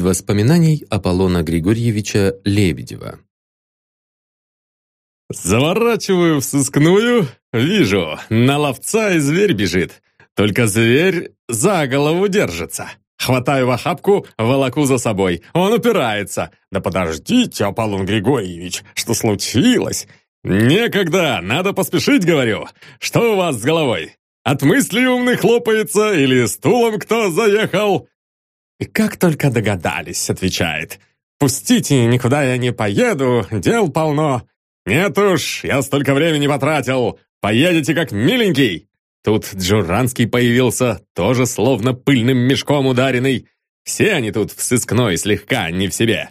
Из воспоминаний Аполлона Григорьевича Лебедева. Заворачиваю в сыскную, вижу, на ловца и зверь бежит. Только зверь за голову держится. Хватаю в охапку, волоку за собой. Он упирается. Да подождите, Аполлон Григорьевич, что случилось? Некогда, надо поспешить, говорю. Что у вас с головой? От мыслей умных хлопается или стулом кто заехал? Как только догадались, отвечает. Пустите, никуда я не поеду, дел полно. Нет уж, я столько времени потратил. Поедете как миленький. Тут Джуранский появился, тоже словно пыльным мешком ударенный. Все они тут в сыскной слегка не в себе.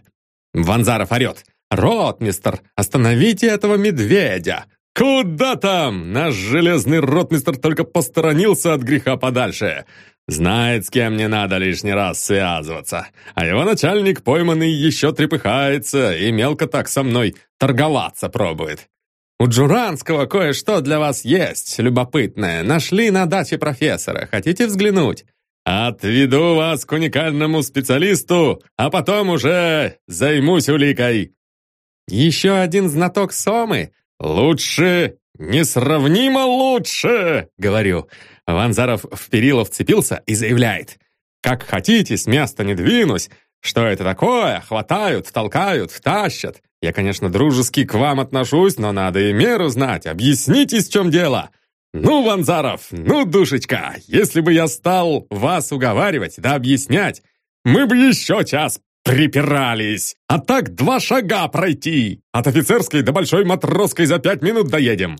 Ванзаров орет. «Ротмистр, остановите этого медведя!» «Куда там?» Наш железный ротмистр только посторонился от греха подальше. Знает, с кем не надо лишний раз связываться. А его начальник пойманный еще трепыхается и мелко так со мной торговаться пробует. У Джуранского кое-что для вас есть, любопытное. Нашли на даче профессора. Хотите взглянуть? Отведу вас к уникальному специалисту, а потом уже займусь уликой. Еще один знаток Сомы? Лучше, несравнимо лучше, говорю. Ванзаров в перила вцепился и заявляет. Как хотите, с места не двинусь. Что это такое? Хватают, толкают, тащат. Я, конечно, дружески к вам отношусь, но надо и меру знать. Объясните, в чем дело. Ну, Ванзаров, ну, душечка, если бы я стал вас уговаривать да объяснять, мы бы еще час припирались. А так два шага пройти. От офицерской до большой матросской за пять минут доедем.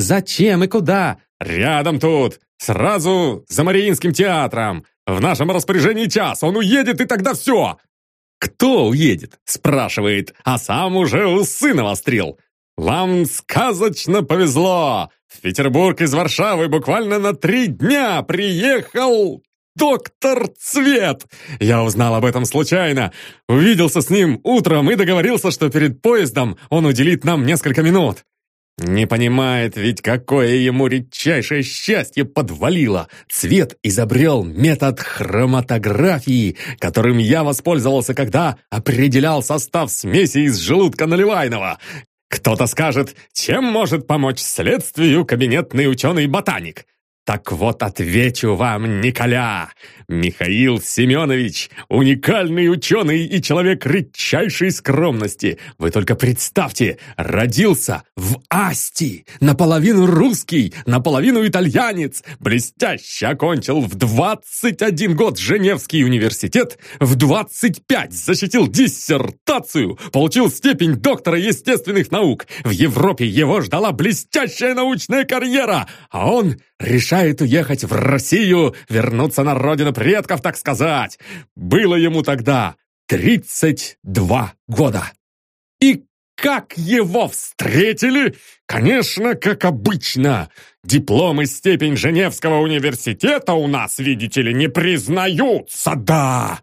Зачем и куда? Рядом тут. Сразу за Мариинским театром. В нашем распоряжении час. Он уедет, и тогда все. «Кто уедет?» – спрашивает, а сам уже у сына вострил. «Вам сказочно повезло! В Петербург из Варшавы буквально на три дня приехал доктор Цвет! Я узнал об этом случайно. Увиделся с ним утром и договорился, что перед поездом он уделит нам несколько минут. Не понимает ведь, какое ему редчайшее счастье подвалило. Цвет изобрел метод хроматографии, которым я воспользовался, когда определял состав смеси из желудка наливайного. Кто-то скажет, чем может помочь следствию кабинетный ученый-ботаник? Так вот отвечу вам, Николя. Михаил Семенович, уникальный ученый и человек редчайшей скромности. Вы только представьте, родился в Асти, наполовину русский, наполовину итальянец, блестяще окончил в 21 год Женевский университет, в 25 защитил диссертацию, получил степень доктора естественных наук. В Европе его ждала блестящая научная карьера, а он решает уехать в Россию, вернуться на родину предков, так сказать. Было ему тогда 32 года. И как его встретили? Конечно, как обычно. Диплом и степень Женевского университета у нас, видите ли, не признаются, да.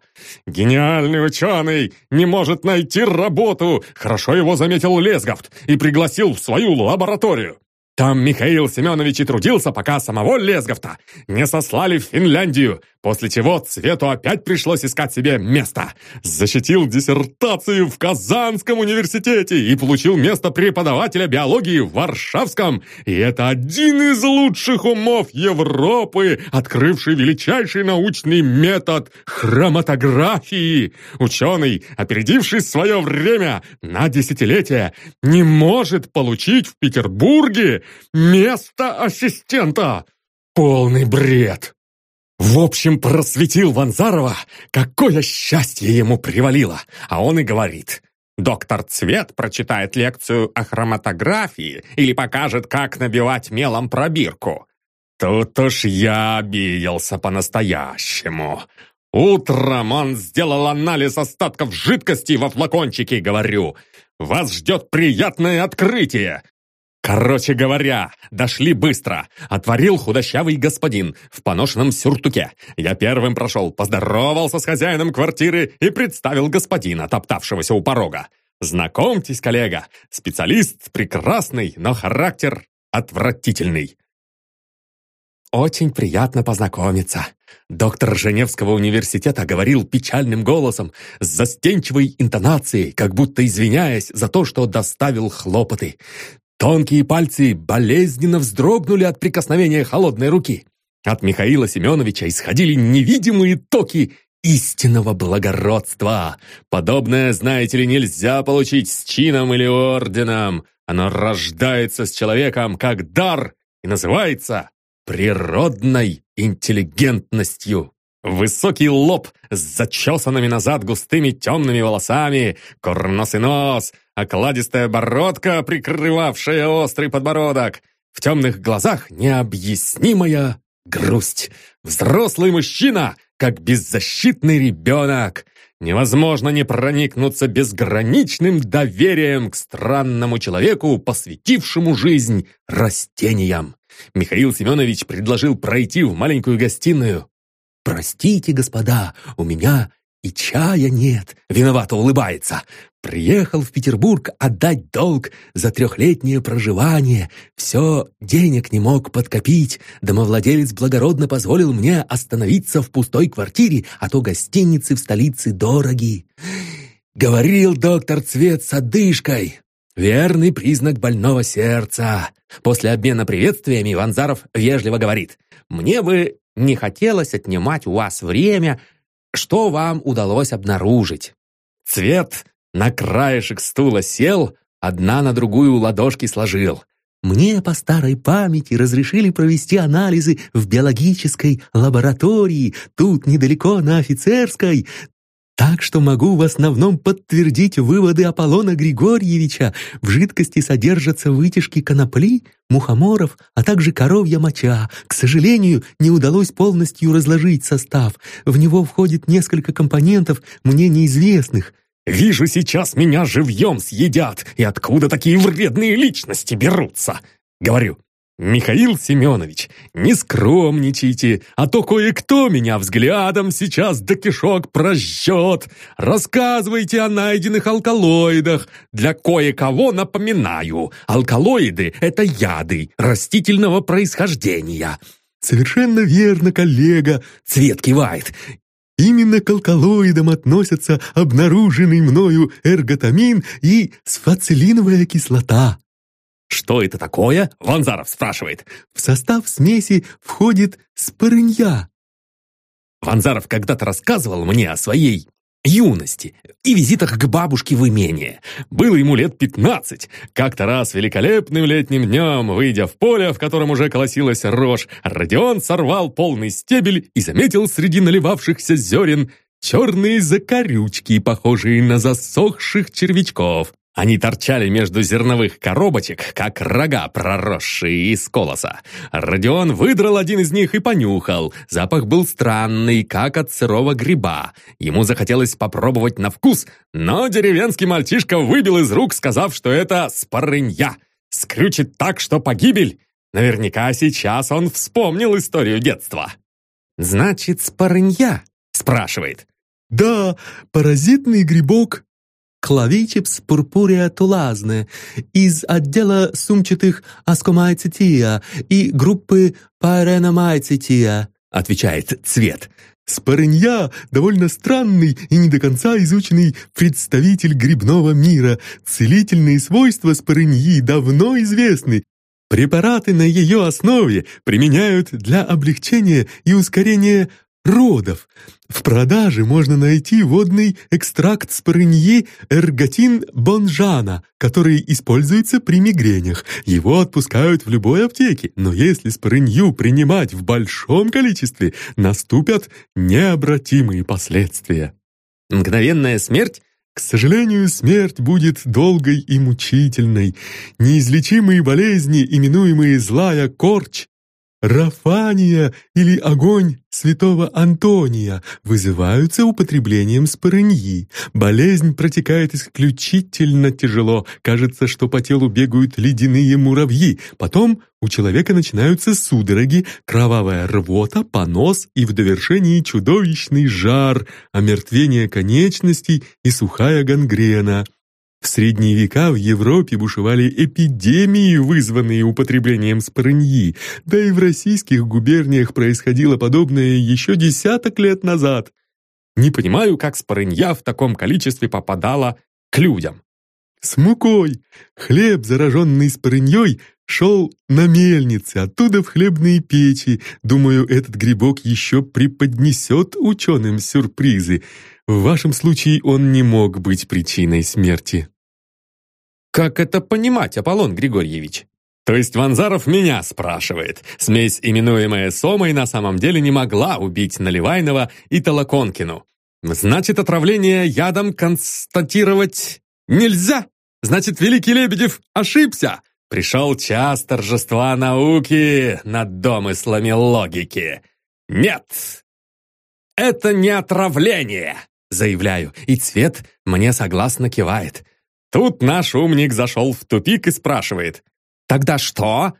Гениальный ученый не может найти работу. Хорошо его заметил Лесговт и пригласил в свою лабораторию. Там Михаил Семенович и трудился, пока самого Лесговта не сослали в Финляндию, после чего Цвету опять пришлось искать себе место. Защитил диссертацию в Казанском университете и получил место преподавателя биологии в Варшавском. И это один из лучших умов Европы, открывший величайший научный метод хроматографии. Ученый, опередивший свое время на десятилетия, не может получить в Петербурге место ассистента. Полный бред. В общем, просветил Ванзарова, какое счастье ему привалило. А он и говорит, доктор Цвет прочитает лекцию о хроматографии или покажет, как набивать мелом пробирку. Тут уж я обиделся по-настоящему. Утром он сделал анализ остатков жидкости во флакончике, говорю. Вас ждет приятное открытие. Короче говоря, дошли быстро. Отворил худощавый господин в поношенном сюртуке. Я первым прошел, поздоровался с хозяином квартиры и представил господина, топтавшегося у порога. Знакомьтесь, коллега, специалист прекрасный, но характер отвратительный. «Очень приятно познакомиться», Доктор Женевского университета говорил печальным голосом, с застенчивой интонацией, как будто извиняясь за то, что доставил хлопоты. Тонкие пальцы болезненно вздрогнули от прикосновения холодной руки. От Михаила Семеновича исходили невидимые токи истинного благородства. Подобное, знаете ли, нельзя получить с чином или орденом. Оно рождается с человеком как дар и называется природной интеллигентностью. Высокий лоб с зачесанными назад густыми темными волосами, курносый нос, окладистая бородка, прикрывавшая острый подбородок. В темных глазах необъяснимая грусть. Взрослый мужчина, как беззащитный ребенок. Невозможно не проникнуться безграничным доверием к странному человеку, посвятившему жизнь растениям. Михаил Семенович предложил пройти в маленькую гостиную. «Простите, господа, у меня и чая нет», — виновато улыбается. «Приехал в Петербург отдать долг за трехлетнее проживание. Все, денег не мог подкопить. Домовладелец благородно позволил мне остановиться в пустой квартире, а то гостиницы в столице дороги». Говорил доктор Цвет с одышкой. Верный признак больного сердца. После обмена приветствиями Ванзаров вежливо говорит. «Мне бы не хотелось отнимать у вас время. Что вам удалось обнаружить?» Цвет на краешек стула сел, одна на другую ладошки сложил. Мне по старой памяти разрешили провести анализы в биологической лаборатории, тут недалеко на офицерской. Так что могу в основном подтвердить выводы Аполлона Григорьевича. В жидкости содержатся вытяжки конопли, мухоморов, а также коровья моча. К сожалению, не удалось полностью разложить состав. В него входит несколько компонентов, мне неизвестных. «Вижу, сейчас меня живьем съедят, и откуда такие вредные личности берутся?» Говорю, «Михаил Семенович, не скромничайте, а то кое-кто меня взглядом сейчас до кишок прожжет. Рассказывайте о найденных алкалоидах. Для кое-кого напоминаю, алкалоиды — это яды растительного происхождения». «Совершенно верно, коллега!» — Цвет кивает. Именно к алкалоидам относятся обнаруженный мною эрготамин и сфацилиновая кислота. «Что это такое?» — Ванзаров спрашивает. «В состав смеси входит спорынья». Ванзаров когда-то рассказывал мне о своей юности и визитах к бабушке в имение. Было ему лет пятнадцать. Как-то раз великолепным летним днем, выйдя в поле, в котором уже колосилась рожь, Родион сорвал полный стебель и заметил среди наливавшихся зерен черные закорючки, похожие на засохших червячков. Они торчали между зерновых коробочек, как рога, проросшие из колоса. Родион выдрал один из них и понюхал. Запах был странный, как от сырого гриба. Ему захотелось попробовать на вкус, но деревенский мальчишка выбил из рук, сказав, что это спорынья. Скрючит так, что погибель. Наверняка сейчас он вспомнил историю детства. «Значит, спорынья?» — спрашивает. «Да, паразитный грибок Клавичепс пурпуреа тулазне из отдела сумчатых аскомайцития и группы пареномайцития, отвечает Цвет. Спорынья — довольно странный и не до конца изученный представитель грибного мира. Целительные свойства спорыньи давно известны. Препараты на ее основе применяют для облегчения и ускорения родов. В продаже можно найти водный экстракт спорыньи эрготин бонжана, который используется при мигренях. Его отпускают в любой аптеке, но если спорынью принимать в большом количестве, наступят необратимые последствия. Мгновенная смерть к сожалению, смерть будет долгой и мучительной. Неизлечимые болезни, именуемые злая корч, Рафания или огонь святого Антония вызываются употреблением спорыньи. Болезнь протекает исключительно тяжело. Кажется, что по телу бегают ледяные муравьи. Потом у человека начинаются судороги, кровавая рвота, понос и в довершении чудовищный жар, омертвение конечностей и сухая гангрена. В средние века в Европе бушевали эпидемии, вызванные употреблением спорыньи, да и в российских губерниях происходило подобное еще десяток лет назад. Не понимаю, как спорынья в таком количестве попадала к людям. С мукой. Хлеб, зараженный спорыньей, шел на мельнице, оттуда в хлебные печи. Думаю, этот грибок еще преподнесет ученым сюрпризы. В вашем случае он не мог быть причиной смерти. Как это понимать, Аполлон Григорьевич? То есть Ванзаров меня спрашивает. Смесь, именуемая Сомой, на самом деле не могла убить Наливайного и Толоконкину. Значит, отравление ядом констатировать нельзя. Значит, Великий Лебедев ошибся. Пришел час торжества науки над домыслами логики. Нет, это не отравление заявляю, и Цвет мне согласно кивает. Тут наш умник зашел в тупик и спрашивает. «Тогда что?»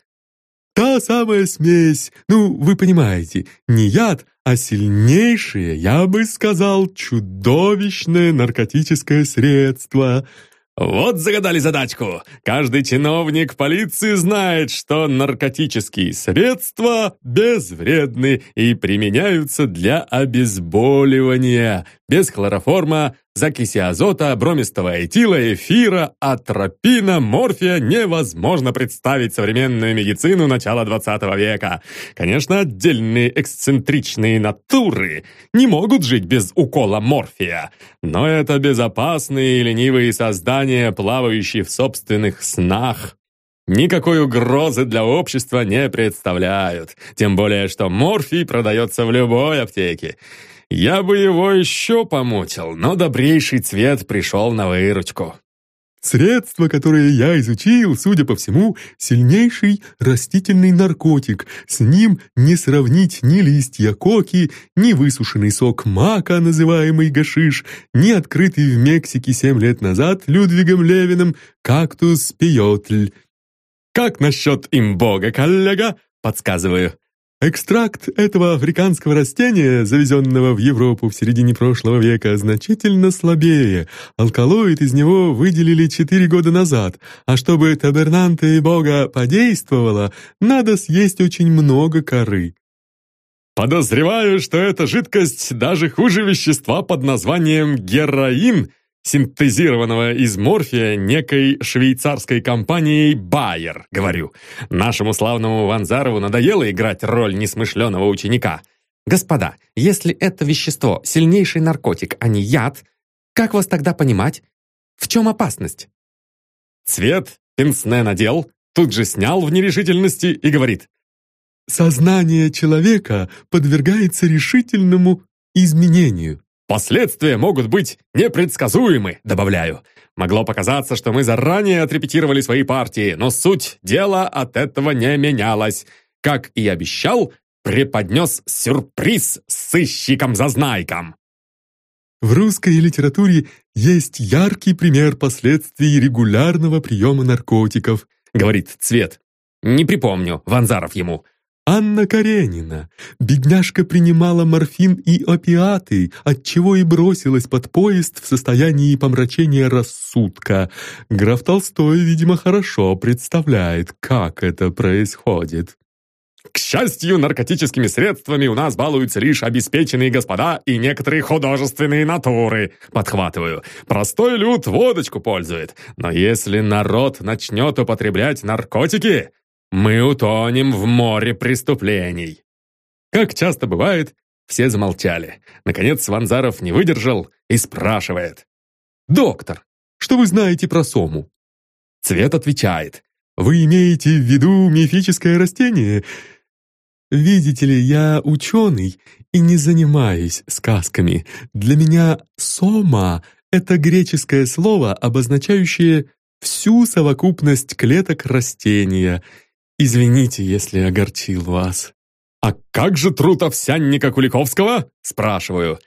«Та самая смесь, ну, вы понимаете, не яд, а сильнейшее, я бы сказал, чудовищное наркотическое средство». Вот загадали задачку. Каждый чиновник полиции знает, что наркотические средства безвредны и применяются для обезболивания. Без хлороформа Закиси азота, бромистого этила, эфира, атропина, морфия невозможно представить современную медицину начала 20 века. Конечно, отдельные эксцентричные натуры не могут жить без укола морфия, но это безопасные и ленивые создания, плавающие в собственных снах. Никакой угрозы для общества не представляют, тем более, что морфий продается в любой аптеке. Я бы его еще помучил, но добрейший цвет пришел на выручку. Средство, которое я изучил, судя по всему, сильнейший растительный наркотик. С ним не сравнить ни листья коки, ни высушенный сок мака, называемый гашиш, ни открытый в Мексике семь лет назад Людвигом Левиным кактус пиотль. «Как насчет имбога, коллега?» — подсказываю. Экстракт этого африканского растения, завезенного в Европу в середине прошлого века, значительно слабее. Алкалоид из него выделили четыре года назад, а чтобы табернанте бога подействовала, надо съесть очень много коры. Подозреваю, что эта жидкость даже хуже вещества под названием героин, синтезированного из морфия некой швейцарской компанией Байер, говорю. Нашему славному Ванзарову надоело играть роль несмышленого ученика. Господа, если это вещество сильнейший наркотик, а не яд, как вас тогда понимать? В чем опасность? Цвет пенсне надел, тут же снял в нерешительности и говорит. Сознание человека подвергается решительному изменению. Последствия могут быть непредсказуемы, добавляю. Могло показаться, что мы заранее отрепетировали свои партии, но суть дела от этого не менялась. Как и обещал, преподнес сюрприз сыщикам-зазнайкам. В русской литературе есть яркий пример последствий регулярного приема наркотиков, говорит Цвет. Не припомню, Ванзаров ему. Анна Каренина. Бедняжка принимала морфин и опиаты, отчего и бросилась под поезд в состоянии помрачения рассудка. Граф Толстой, видимо, хорошо представляет, как это происходит. К счастью, наркотическими средствами у нас балуются лишь обеспеченные господа и некоторые художественные натуры. Подхватываю. Простой люд водочку пользует. Но если народ начнет употреблять наркотики, мы утонем в море преступлений. Как часто бывает, все замолчали. Наконец Ванзаров не выдержал и спрашивает. «Доктор, что вы знаете про сому?» Цвет отвечает. «Вы имеете в виду мифическое растение?» «Видите ли, я ученый и не занимаюсь сказками. Для меня «сома» — это греческое слово, обозначающее всю совокупность клеток растения — Извините, если огорчил вас». «А как же труд овсянника Куликовского?» – спрашиваю.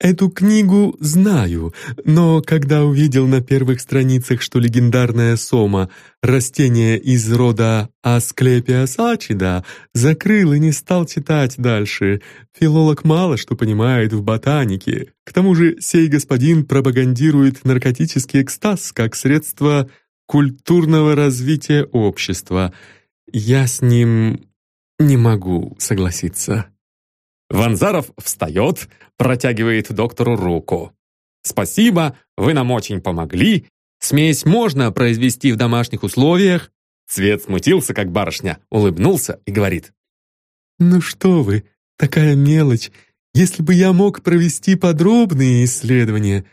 Эту книгу знаю, но когда увидел на первых страницах, что легендарная сома — растение из рода Асклепиас ачида, закрыл и не стал читать дальше. Филолог мало что понимает в ботанике. К тому же сей господин пропагандирует наркотический экстаз как средство культурного развития общества. Я с ним не могу согласиться. Ванзаров встает, протягивает доктору руку. «Спасибо, вы нам очень помогли. Смесь можно произвести в домашних условиях?» Цвет смутился, как барышня, улыбнулся и говорит. «Ну что вы, такая мелочь. Если бы я мог провести подробные исследования.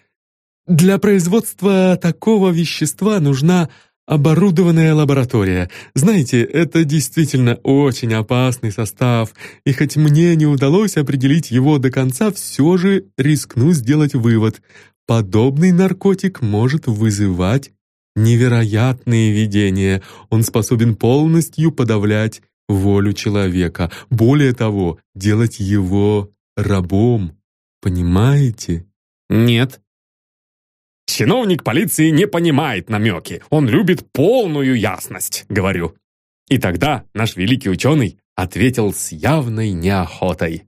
Для производства такого вещества нужна Оборудованная лаборатория. Знаете, это действительно очень опасный состав, и хоть мне не удалось определить его до конца, все же рискну сделать вывод. Подобный наркотик может вызывать невероятные видения. Он способен полностью подавлять волю человека. Более того, делать его рабом. Понимаете? Нет, Чиновник полиции не понимает намеки, он любит полную ясность, говорю. И тогда наш великий ученый ответил с явной неохотой.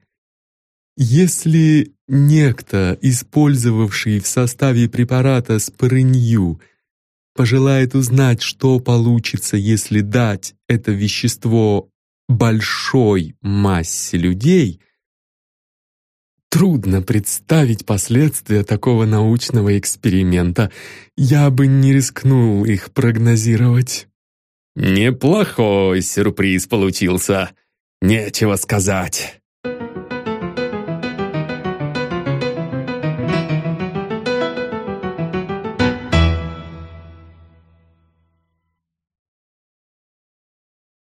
Если некто, использовавший в составе препарата спорынью, пожелает узнать, что получится, если дать это вещество большой массе людей – Трудно представить последствия такого научного эксперимента. Я бы не рискнул их прогнозировать. Неплохой сюрприз получился. Нечего сказать.